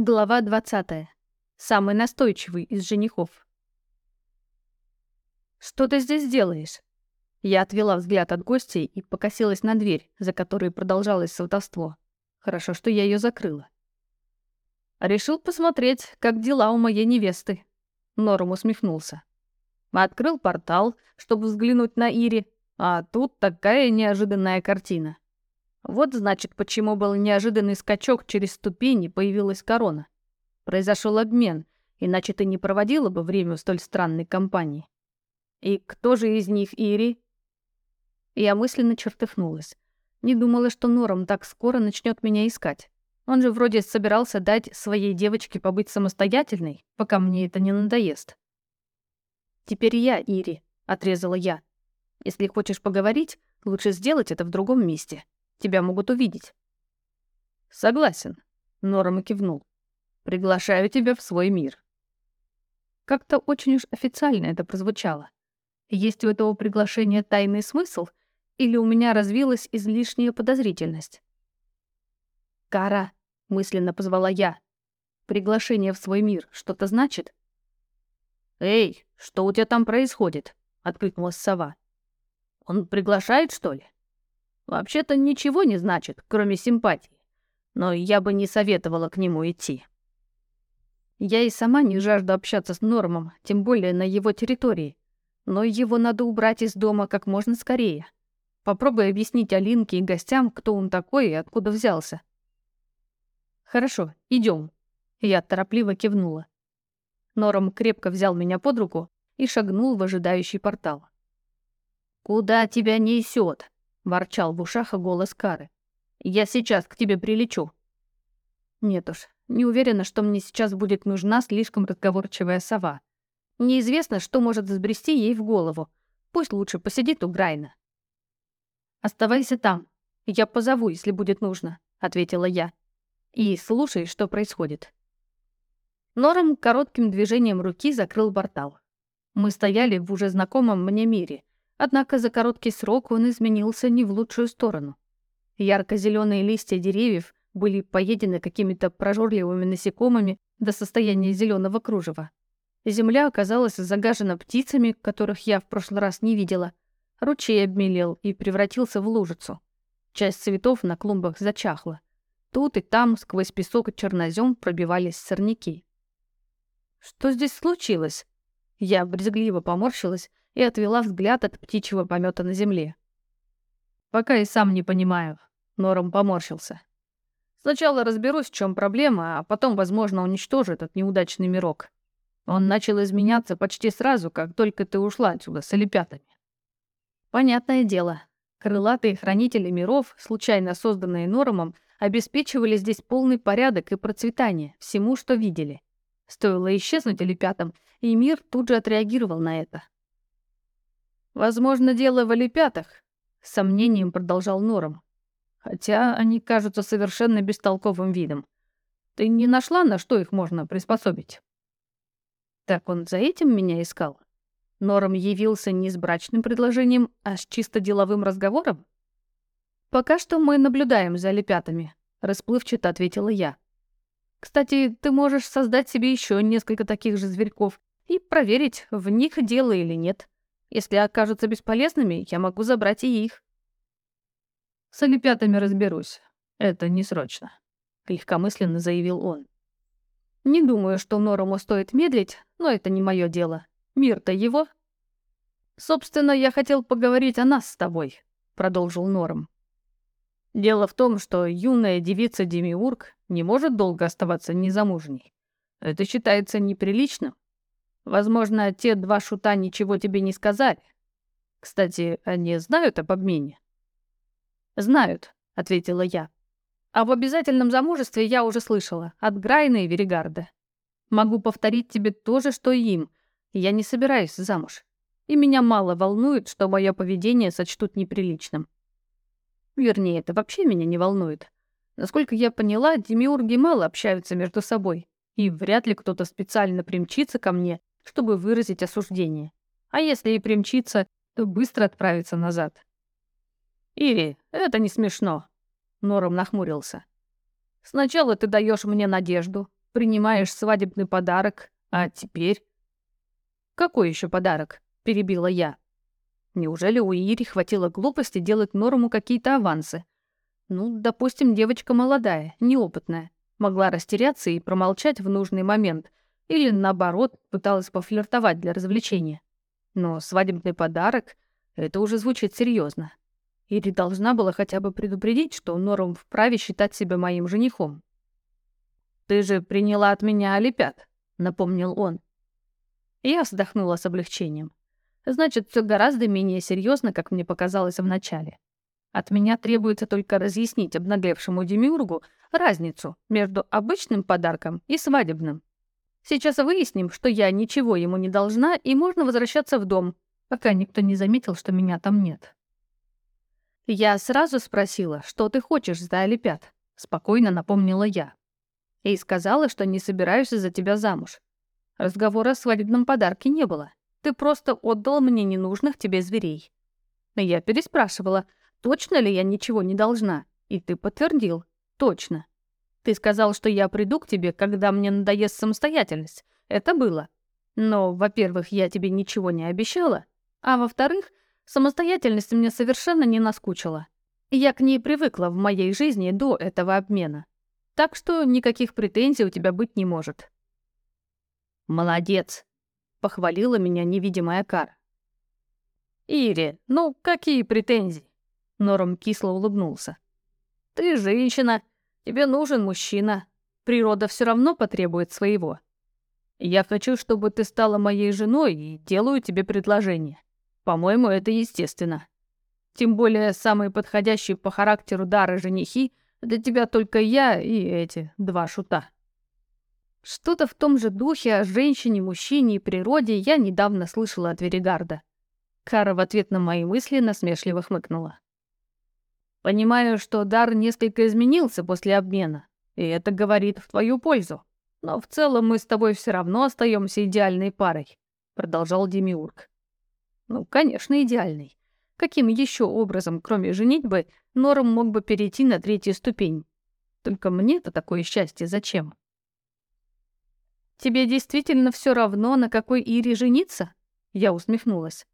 Глава 20. Самый настойчивый из женихов. «Что ты здесь делаешь?» Я отвела взгляд от гостей и покосилась на дверь, за которой продолжалось сватовство. Хорошо, что я ее закрыла. Решил посмотреть, как дела у моей невесты. Норм усмехнулся. Открыл портал, чтобы взглянуть на Ири, а тут такая неожиданная картина. Вот значит, почему был неожиданный скачок через ступени, появилась корона. Произошел обмен, иначе ты не проводила бы время в столь странной компании. И кто же из них Ири? Я мысленно чертыхнулась. Не думала, что Нором так скоро начнет меня искать. Он же вроде собирался дать своей девочке побыть самостоятельной, пока мне это не надоест. «Теперь я, Ири», — отрезала я. «Если хочешь поговорить, лучше сделать это в другом месте». Тебя могут увидеть». «Согласен», — Норма кивнул. «Приглашаю тебя в свой мир». Как-то очень уж официально это прозвучало. Есть у этого приглашения тайный смысл, или у меня развилась излишняя подозрительность? «Кара», — мысленно позвала я, — «приглашение в свой мир что-то значит?» «Эй, что у тебя там происходит?» — откликнулась сова. «Он приглашает, что ли?» Вообще-то ничего не значит, кроме симпатии. Но я бы не советовала к нему идти. Я и сама не жажду общаться с Нормом, тем более на его территории. Но его надо убрать из дома как можно скорее. Попробуй объяснить Алинке и гостям, кто он такой и откуда взялся. «Хорошо, идем. Я торопливо кивнула. Норм крепко взял меня под руку и шагнул в ожидающий портал. «Куда тебя несет? Ворчал в ушах голос Кары. «Я сейчас к тебе прилечу». Нет уж, не уверена, что мне сейчас будет нужна слишком разговорчивая сова. Неизвестно, что может взбрести ей в голову. Пусть лучше посидит у Грайна. «Оставайся там. Я позову, если будет нужно», — ответила я. «И слушай, что происходит». Норм коротким движением руки закрыл портал. Мы стояли в уже знакомом мне мире, Однако за короткий срок он изменился не в лучшую сторону. Ярко-зеленые листья деревьев были поедены какими-то прожорливыми насекомыми до состояния зеленого кружева. Земля оказалась загажена птицами, которых я в прошлый раз не видела. Ручей обмелел и превратился в лужицу. Часть цветов на клумбах зачахла. Тут и там сквозь песок и чернозем пробивались сорняки. «Что здесь случилось?» Я брезгливо поморщилась и отвела взгляд от птичьего помета на земле. «Пока и сам не понимаю», — Нором поморщился. «Сначала разберусь, в чем проблема, а потом, возможно, уничтожу этот неудачный мирок. Он начал изменяться почти сразу, как только ты ушла отсюда с олепятами». Понятное дело. Крылатые хранители миров, случайно созданные Нормом, обеспечивали здесь полный порядок и процветание всему, что видели. Стоило исчезнуть олепятам, и мир тут же отреагировал на это. «Возможно, дело в олепятах», — с сомнением продолжал Нором. «Хотя они кажутся совершенно бестолковым видом. Ты не нашла, на что их можно приспособить?» Так он за этим меня искал? Нором явился не с брачным предложением, а с чисто деловым разговором? «Пока что мы наблюдаем за олепятами», — расплывчато ответила я. «Кстати, ты можешь создать себе еще несколько таких же зверьков и проверить, в них дело или нет. Если окажутся бесполезными, я могу забрать и их. С олимпиатами разберусь. Это не срочно, легкомысленно заявил он. Не думаю, что Норому стоит медлить, но это не мое дело. Мир-то его. Собственно, я хотел поговорить о нас с тобой, продолжил Норм. Дело в том, что юная девица Демиург не может долго оставаться незамужней. Это считается неприличным. Возможно, те два шута ничего тебе не сказали. Кстати, они знают об обмене?» «Знают», — ответила я. «Об обязательном замужестве я уже слышала, от Грайна и Веригарда. Могу повторить тебе то же, что и им. Я не собираюсь замуж. И меня мало волнует, что мое поведение сочтут неприличным. Вернее, это вообще меня не волнует. Насколько я поняла, демиурги мало общаются между собой, и вряд ли кто-то специально примчится ко мне чтобы выразить осуждение. А если и примчится, то быстро отправится назад. «Ири, это не смешно», — Нором нахмурился. «Сначала ты даешь мне надежду, принимаешь свадебный подарок, а теперь...» «Какой еще подарок?» — перебила я. Неужели у Ири хватило глупости делать Норму какие-то авансы? Ну, допустим, девочка молодая, неопытная. Могла растеряться и промолчать в нужный момент. Или, наоборот, пыталась пофлиртовать для развлечения. Но свадебный подарок — это уже звучит серьезно. Ири должна была хотя бы предупредить, что Норм вправе считать себя моим женихом. «Ты же приняла от меня олипят», — напомнил он. Я вздохнула с облегчением. Значит, все гораздо менее серьезно, как мне показалось вначале. От меня требуется только разъяснить обнаглевшему демиургу разницу между обычным подарком и свадебным. Сейчас выясним, что я ничего ему не должна, и можно возвращаться в дом, пока никто не заметил, что меня там нет. Я сразу спросила, что ты хочешь за Олимпиад, спокойно напомнила я. И сказала, что не собираюсь за тебя замуж. Разговора о свадебном подарке не было. Ты просто отдал мне ненужных тебе зверей. Я переспрашивала, точно ли я ничего не должна, и ты подтвердил, точно. Ты сказал, что я приду к тебе, когда мне надоест самостоятельность. Это было. Но, во-первых, я тебе ничего не обещала, а во-вторых, самостоятельность мне совершенно не наскучила. Я к ней привыкла в моей жизни до этого обмена. Так что никаких претензий у тебя быть не может. «Молодец!» — похвалила меня невидимая кара. «Ири, ну какие претензии?» Норм кисло улыбнулся. «Ты женщина, тебе нужен мужчина. Природа все равно потребует своего. Я хочу, чтобы ты стала моей женой и делаю тебе предложение. По-моему, это естественно. Тем более, самые подходящие по характеру дары женихи для тебя только я и эти два шута». Что-то в том же духе о женщине, мужчине и природе я недавно слышала от Веригарда. Кара в ответ на мои мысли насмешливо хмыкнула. «Понимаю, что дар несколько изменился после обмена, и это говорит в твою пользу. Но в целом мы с тобой все равно остаемся идеальной парой», — продолжал Демиург. «Ну, конечно, идеальной. Каким еще образом, кроме женитьбы, Норм мог бы перейти на третью ступень? Только мне-то такое счастье зачем?» «Тебе действительно все равно, на какой Ире жениться?» Я усмехнулась.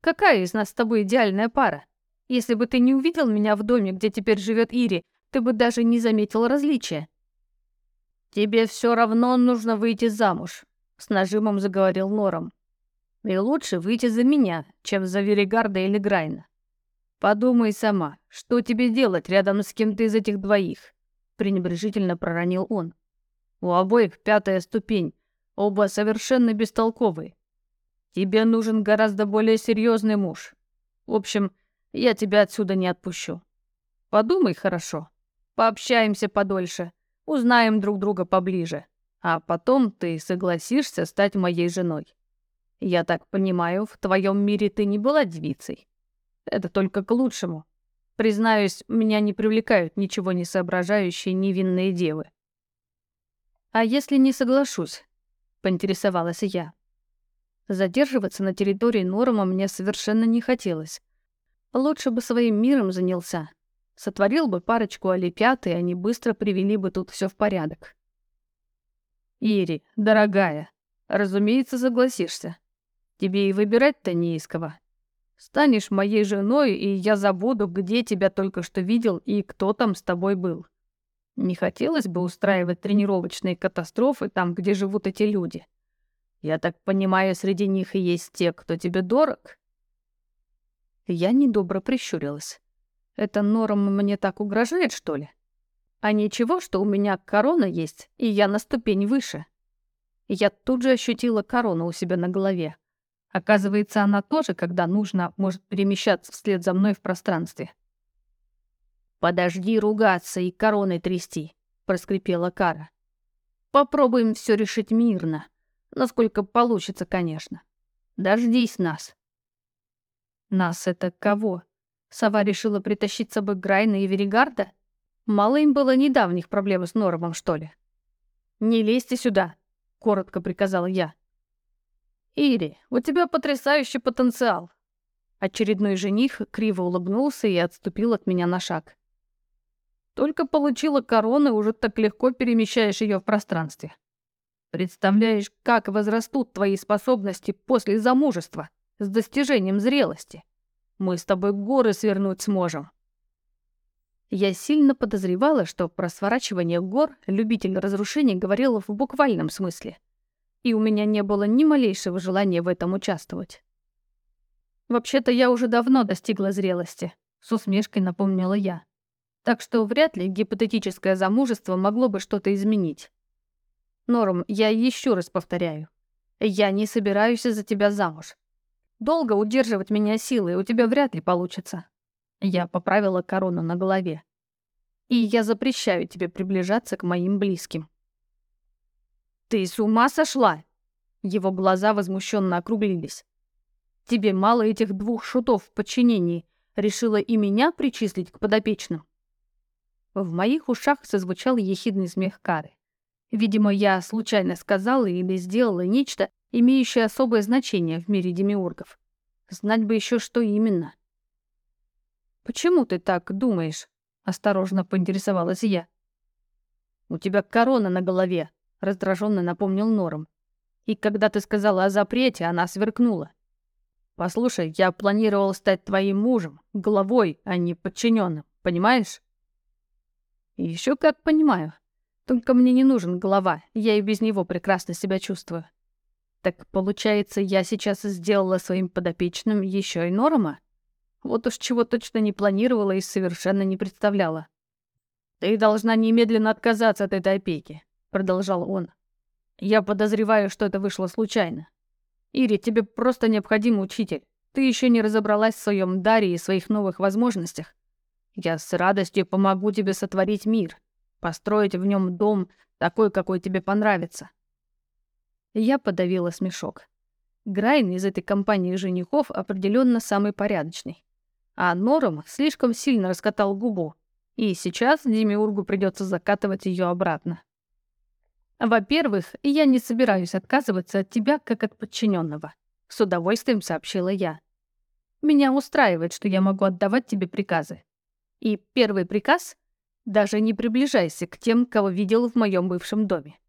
«Какая из нас с тобой идеальная пара? Если бы ты не увидел меня в доме, где теперь живет Ири, ты бы даже не заметил различия». «Тебе все равно нужно выйти замуж», — с нажимом заговорил Нором. «И лучше выйти за меня, чем за Веригарда или Грайна. Подумай сама, что тебе делать рядом с кем-то из этих двоих?» — пренебрежительно проронил он. У обоих пятая ступень. Оба совершенно бестолковые. Тебе нужен гораздо более серьезный муж. В общем, я тебя отсюда не отпущу. Подумай хорошо. Пообщаемся подольше. Узнаем друг друга поближе. А потом ты согласишься стать моей женой. Я так понимаю, в твоем мире ты не была девицей. Это только к лучшему. Признаюсь, меня не привлекают ничего не соображающие невинные девы. «А если не соглашусь?» — поинтересовалась я. Задерживаться на территории Норма мне совершенно не хотелось. Лучше бы своим миром занялся. Сотворил бы парочку олимпиад, и они быстро привели бы тут все в порядок. «Ири, дорогая, разумеется, согласишься. Тебе и выбирать-то не из кого. Станешь моей женой, и я забуду, где тебя только что видел и кто там с тобой был. Не хотелось бы устраивать тренировочные катастрофы там, где живут эти люди. Я так понимаю, среди них и есть те, кто тебе дорог?» Я недобро прищурилась. «Это Норм мне так угрожает, что ли? А ничего, что у меня корона есть, и я на ступень выше?» Я тут же ощутила корону у себя на голове. Оказывается, она тоже, когда нужно, может перемещаться вслед за мной в пространстве. «Подожди ругаться и короной трясти», — проскрипела Кара. «Попробуем все решить мирно. Насколько получится, конечно. Дождись нас». «Нас это кого?» Сова решила притащить с собой Грайна и Веригарда? Мало им было недавних проблем с Нормом, что ли? «Не лезьте сюда», — коротко приказала я. «Ири, у тебя потрясающий потенциал». Очередной жених криво улыбнулся и отступил от меня на шаг. Только получила корону, уже так легко перемещаешь ее в пространстве. Представляешь, как возрастут твои способности после замужества, с достижением зрелости. Мы с тобой горы свернуть сможем. Я сильно подозревала, что про сворачивание гор любитель разрушений говорил в буквальном смысле. И у меня не было ни малейшего желания в этом участвовать. Вообще-то я уже давно достигла зрелости, с усмешкой напомнила я. Так что вряд ли гипотетическое замужество могло бы что-то изменить. Норм, я еще раз повторяю. Я не собираюсь за тебя замуж. Долго удерживать меня силой у тебя вряд ли получится. Я поправила корону на голове. И я запрещаю тебе приближаться к моим близким. Ты с ума сошла? Его глаза возмущенно округлились. Тебе мало этих двух шутов в подчинении. Решила и меня причислить к подопечным. В моих ушах созвучал ехидный смех Кары. Видимо, я случайно сказала или сделала нечто, имеющее особое значение в мире демиургов. Знать бы еще, что именно. «Почему ты так думаешь?» — осторожно поинтересовалась я. «У тебя корона на голове», — раздраженно напомнил Норм. «И когда ты сказала о запрете, она сверкнула. Послушай, я планировал стать твоим мужем, главой, а не подчиненным, понимаешь?» Еще как понимаю. Только мне не нужен голова, я и без него прекрасно себя чувствую. Так получается, я сейчас сделала своим подопечным еще и Норма? Вот уж чего точно не планировала и совершенно не представляла. «Ты должна немедленно отказаться от этой опеки», — продолжал он. «Я подозреваю, что это вышло случайно. Ири, тебе просто необходим учитель. Ты еще не разобралась в своем даре и своих новых возможностях. Я с радостью помогу тебе сотворить мир, построить в нем дом такой, какой тебе понравится. Я подавила смешок. Грайн из этой компании женихов определенно самый порядочный. А Нором слишком сильно раскатал губу, и сейчас Демиургу придется закатывать ее обратно. «Во-первых, я не собираюсь отказываться от тебя, как от подчиненного», — с удовольствием сообщила я. «Меня устраивает, что я могу отдавать тебе приказы. И первый приказ — даже не приближайся к тем, кого видел в моем бывшем доме.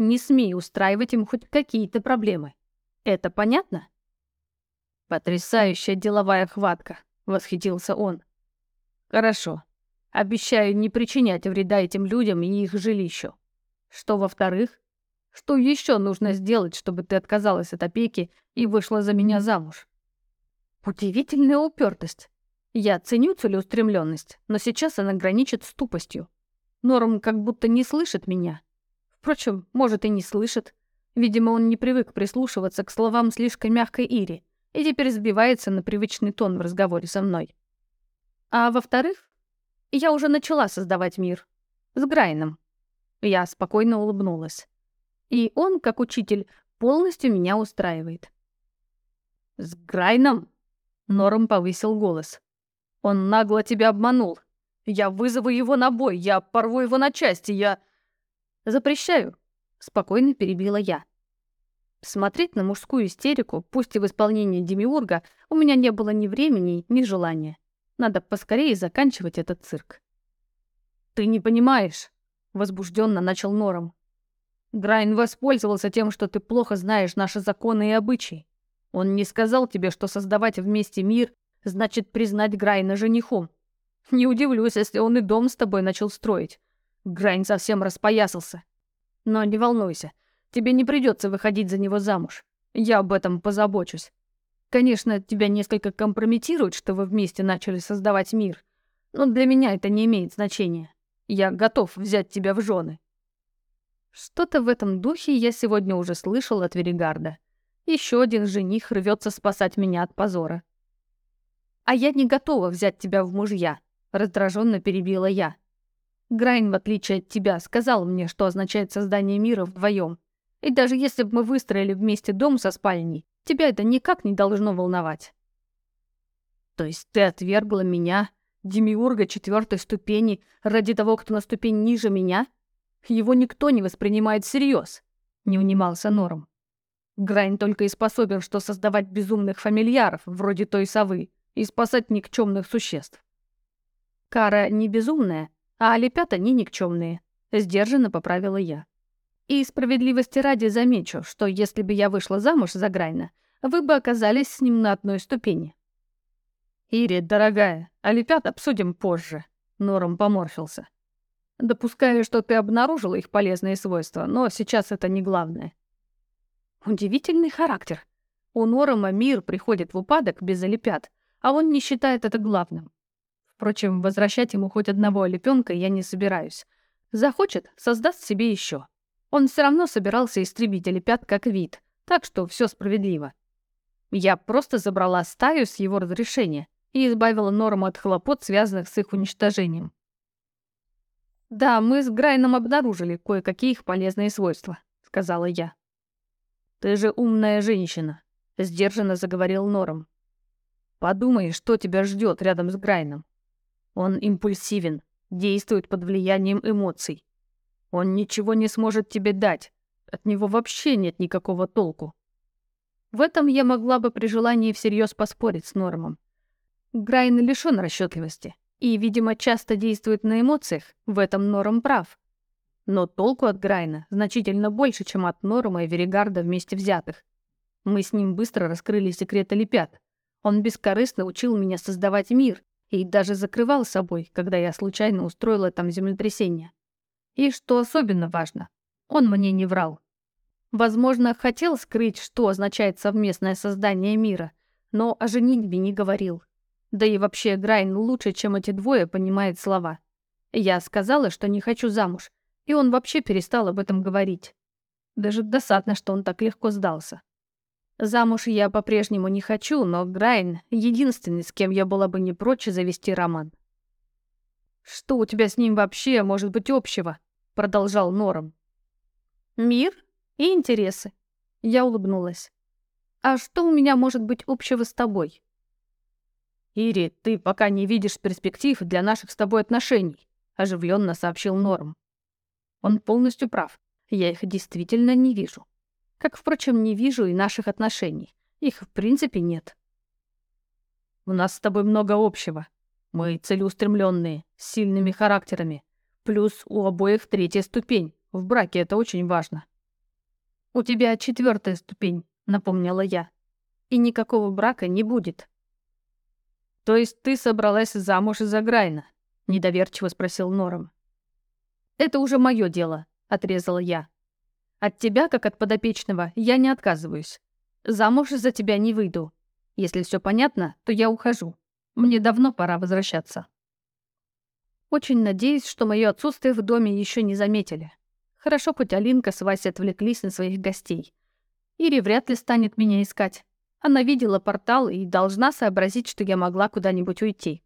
Не смей устраивать им хоть какие-то проблемы. Это понятно? Потрясающая деловая хватка, восхитился он. Хорошо. Обещаю не причинять вреда этим людям и их жилищу. Что во-вторых? Что еще нужно сделать, чтобы ты отказалась от опеки и вышла за меня замуж? Удивительная упертость. Я ценю целеустремленность, но сейчас она граничит с тупостью. Норм как будто не слышит меня. Впрочем, может и не слышит. Видимо, он не привык прислушиваться к словам слишком мягкой Ири и теперь сбивается на привычный тон в разговоре со мной. А во-вторых, я уже начала создавать мир. С Грайном. Я спокойно улыбнулась. И он, как учитель, полностью меня устраивает. «С Грайном?» Норм повысил голос. Он нагло тебя обманул. Я вызову его на бой, я порву его на части, я... Запрещаю, спокойно перебила я. Смотреть на мужскую истерику, пусть и в исполнении Демиурга, у меня не было ни времени, ни желания. Надо поскорее заканчивать этот цирк. «Ты не понимаешь», — возбужденно начал Нором. «Грайн воспользовался тем, что ты плохо знаешь наши законы и обычаи. Он не сказал тебе, что создавать вместе мир значит признать Грайна женихом. Не удивлюсь, если он и дом с тобой начал строить. Грайн совсем распоясался. Но не волнуйся, тебе не придется выходить за него замуж. Я об этом позабочусь. Конечно, тебя несколько компрометирует, что вы вместе начали создавать мир, но для меня это не имеет значения. Я готов взять тебя в жены. Что-то в этом духе я сегодня уже слышал от Веригарда. Еще один жених рвется спасать меня от позора. «А я не готова взять тебя в мужья», — раздраженно перебила я. Грайн, в отличие от тебя, сказал мне, что означает создание мира вдвоем. И даже если бы мы выстроили вместе дом со спальней, тебя это никак не должно волновать. То есть ты отвергла меня, демиурга четвертой ступени, ради того, кто на ступень ниже меня? Его никто не воспринимает всерьез, не унимался Норм. Грайн только и способен, что создавать безумных фамильяров, вроде той совы, и спасать никчемных существ. Кара не безумная, А олепят они никчемные. Сдержанно поправила я. И справедливости ради замечу, что если бы я вышла замуж за Грайна, вы бы оказались с ним на одной ступени. «Ири, дорогая, олепят обсудим позже», — Нором поморщился. «Допускаю, что ты обнаружила их полезные свойства, но сейчас это не главное». Удивительный характер. У Норома мир приходит в упадок без олепят, а он не считает это главным. Впрочем, возвращать ему хоть одного олепенка я не собираюсь. Захочет, создаст себе еще. Он все равно собирался истребить олепят как вид, так что все справедливо. Я просто забрала стаю с его разрешения и избавила Норму от хлопот, связанных с их уничтожением. «Да, мы с Грайном обнаружили кое-какие их полезные свойства», — сказала я. «Ты же умная женщина», — сдержанно заговорил Норм. «Подумай, что тебя ждет рядом с Грайном. Он импульсивен, действует под влиянием эмоций. Он ничего не сможет тебе дать. От него вообще нет никакого толку. В этом я могла бы при желании всерьез поспорить с Нормом. Грайн лишён расчетливости и, видимо, часто действует на эмоциях, в этом Норм прав. Но толку от Грайна значительно больше, чем от Норма и Веригарда вместе взятых. Мы с ним быстро раскрыли секрет Олимпиад. Он бескорыстно учил меня создавать мир и даже закрывал собой, когда я случайно устроила там землетрясение. И что особенно важно, он мне не врал. Возможно, хотел скрыть, что означает совместное создание мира, но о женитьбе не говорил. Да и вообще Грайн лучше, чем эти двое, понимает слова. Я сказала, что не хочу замуж, и он вообще перестал об этом говорить. Даже досадно, что он так легко сдался. Замуж я по-прежнему не хочу, но Грайн — единственный, с кем я была бы не прочь завести роман. «Что у тебя с ним вообще может быть общего?» — продолжал Нором. «Мир и интересы». Я улыбнулась. «А что у меня может быть общего с тобой?» «Ири, ты пока не видишь перспектив для наших с тобой отношений», — оживленно сообщил Норм. Он полностью прав. Я их действительно не вижу. Как, впрочем, не вижу и наших отношений. Их в принципе нет. У нас с тобой много общего. Мы целеустремленные, с сильными характерами. Плюс у обоих третья ступень. В браке это очень важно. У тебя четвертая ступень, напомнила я. И никакого брака не будет. То есть ты собралась замуж из-за Грайна? Недоверчиво спросил Нором. Это уже мое дело, отрезала я. От тебя, как от подопечного, я не отказываюсь. Замуж за тебя не выйду. Если все понятно, то я ухожу. Мне давно пора возвращаться. Очень надеюсь, что мое отсутствие в доме еще не заметили. Хорошо, хоть Алинка с Васей отвлеклись на своих гостей. Ири вряд ли станет меня искать. Она видела портал и должна сообразить, что я могла куда-нибудь уйти.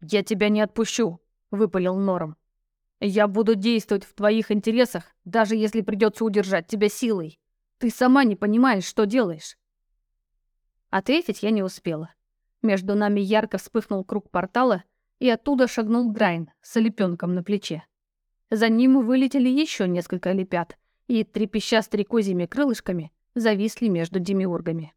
«Я тебя не отпущу», — выпалил Норм. Я буду действовать в твоих интересах, даже если придется удержать тебя силой. Ты сама не понимаешь, что делаешь. Ответить я не успела. Между нами ярко вспыхнул круг портала, и оттуда шагнул Грайн с олепенком на плече. За ним вылетели еще несколько олепят, и, трепеща стрекозьими крылышками, зависли между демиургами.